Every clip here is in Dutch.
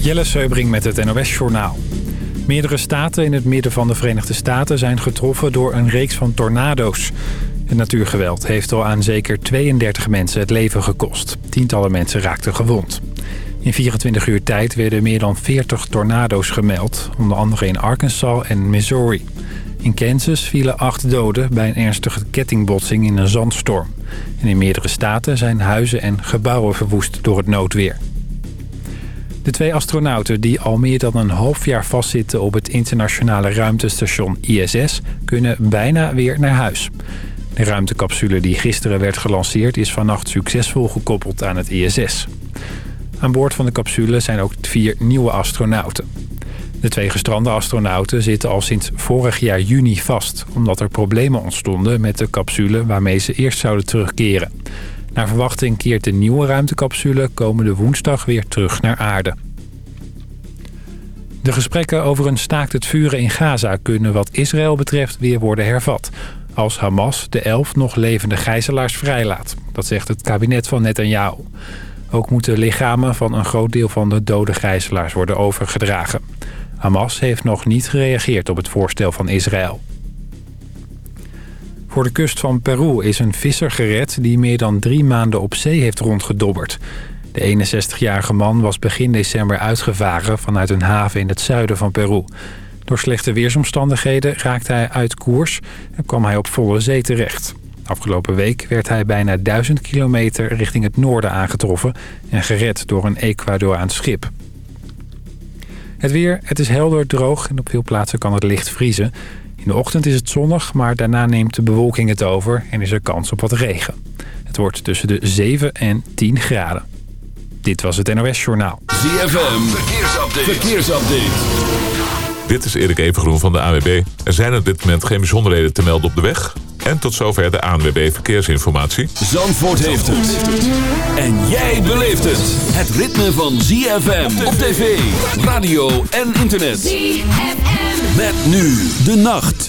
Jelle Seubring met het NOS Journaal. Meerdere staten in het midden van de Verenigde Staten zijn getroffen door een reeks van tornado's. Het natuurgeweld heeft al aan zeker 32 mensen het leven gekost. Tientallen mensen raakten gewond. In 24 uur tijd werden meer dan 40 tornado's gemeld, onder andere in Arkansas en Missouri. In Kansas vielen acht doden bij een ernstige kettingbotsing in een zandstorm. En in meerdere staten zijn huizen en gebouwen verwoest door het noodweer. De twee astronauten die al meer dan een half jaar vastzitten op het internationale ruimtestation ISS... kunnen bijna weer naar huis. De ruimtecapsule die gisteren werd gelanceerd is vannacht succesvol gekoppeld aan het ISS. Aan boord van de capsule zijn ook vier nieuwe astronauten. De twee gestrande astronauten zitten al sinds vorig jaar juni vast... omdat er problemen ontstonden met de capsule waarmee ze eerst zouden terugkeren. Naar verwachting keert de nieuwe ruimtecapsule komende woensdag weer terug naar aarde. De gesprekken over een staakt het vuren in Gaza kunnen wat Israël betreft weer worden hervat... als Hamas de elf nog levende gijzelaars vrijlaat. Dat zegt het kabinet van Netanyahu. Ook moeten lichamen van een groot deel van de dode gijzelaars worden overgedragen. Hamas heeft nog niet gereageerd op het voorstel van Israël. Voor de kust van Peru is een visser gered die meer dan drie maanden op zee heeft rondgedobberd. De 61-jarige man was begin december uitgevaren vanuit een haven in het zuiden van Peru. Door slechte weersomstandigheden raakte hij uit koers en kwam hij op volle zee terecht. Afgelopen week werd hij bijna 1000 kilometer richting het noorden aangetroffen... en gered door een Ecuadoraans schip. Het weer, het is helder, droog en op veel plaatsen kan het licht vriezen. In de ochtend is het zonnig, maar daarna neemt de bewolking het over... en is er kans op wat regen. Het wordt tussen de 7 en 10 graden. Dit was het NOS Journaal. ZFM, verkeersupdate. verkeersupdate. Dit is Erik Evengroen van de AWB. Er zijn op dit moment geen bijzonderheden te melden op de weg. En tot zover de ANWB Verkeersinformatie. Zandvoort heeft het. En jij beleeft het. Het ritme van ZFM op tv, radio en internet. ZFM. Met nu de nacht.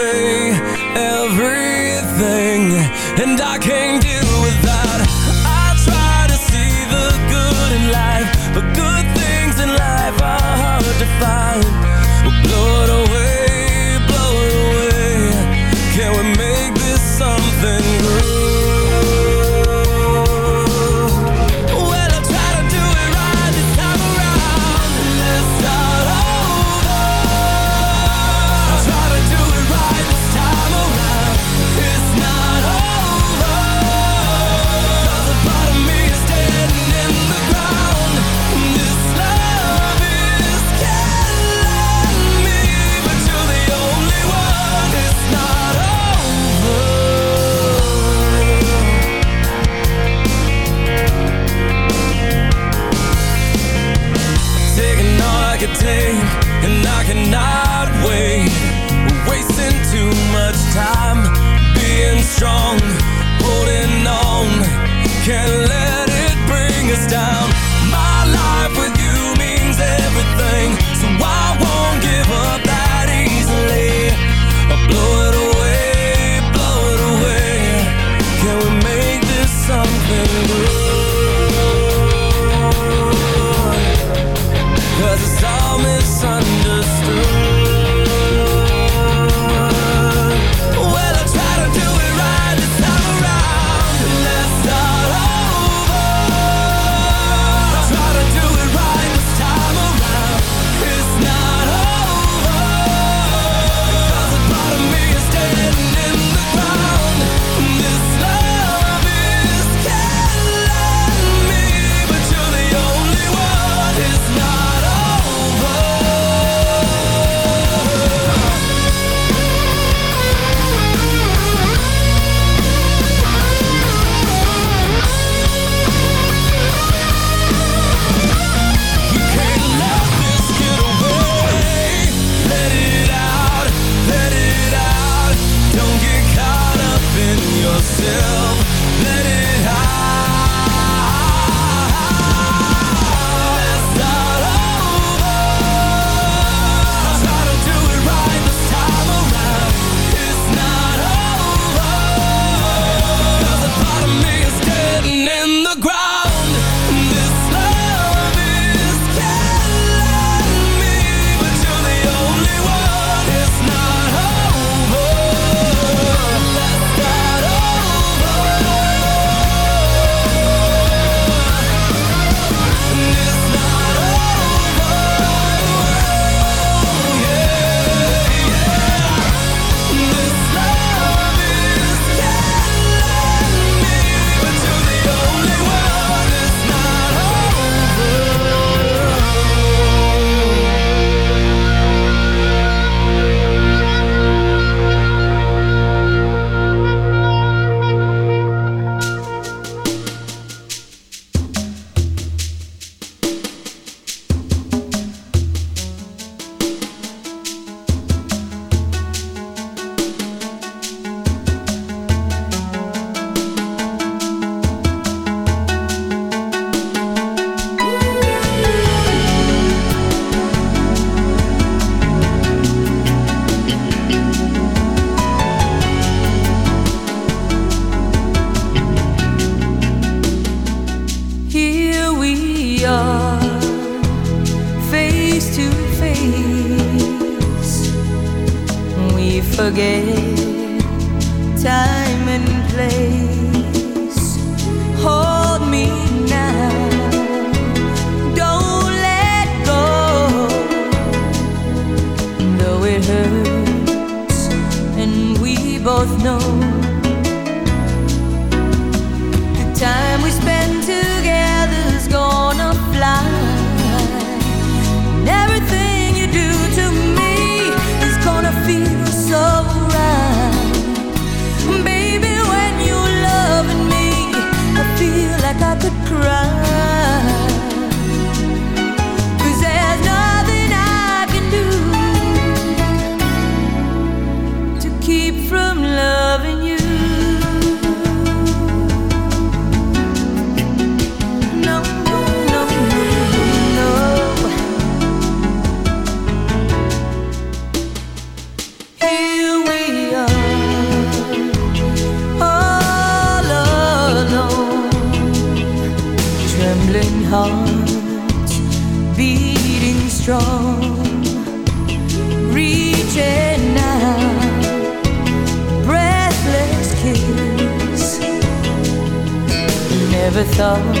있어.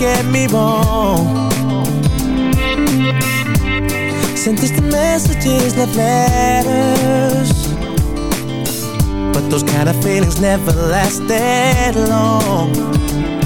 get me wrong Sent us the messages, left letters But those kind of feelings never last that long.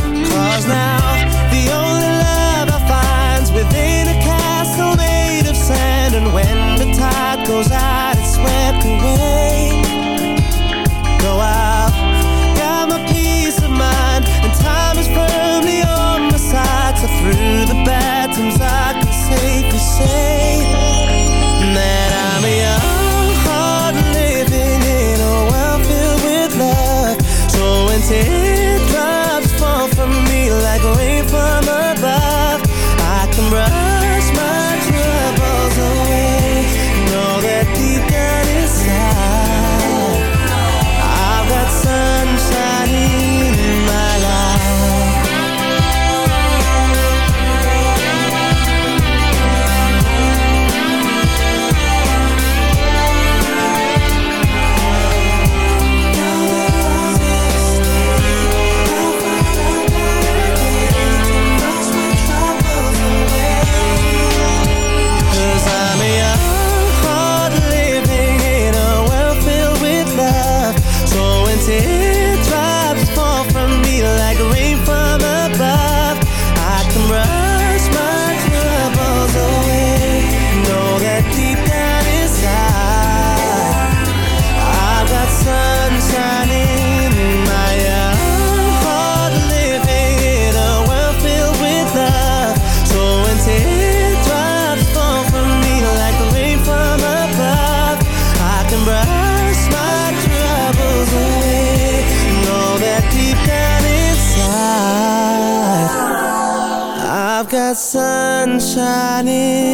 Sunshine in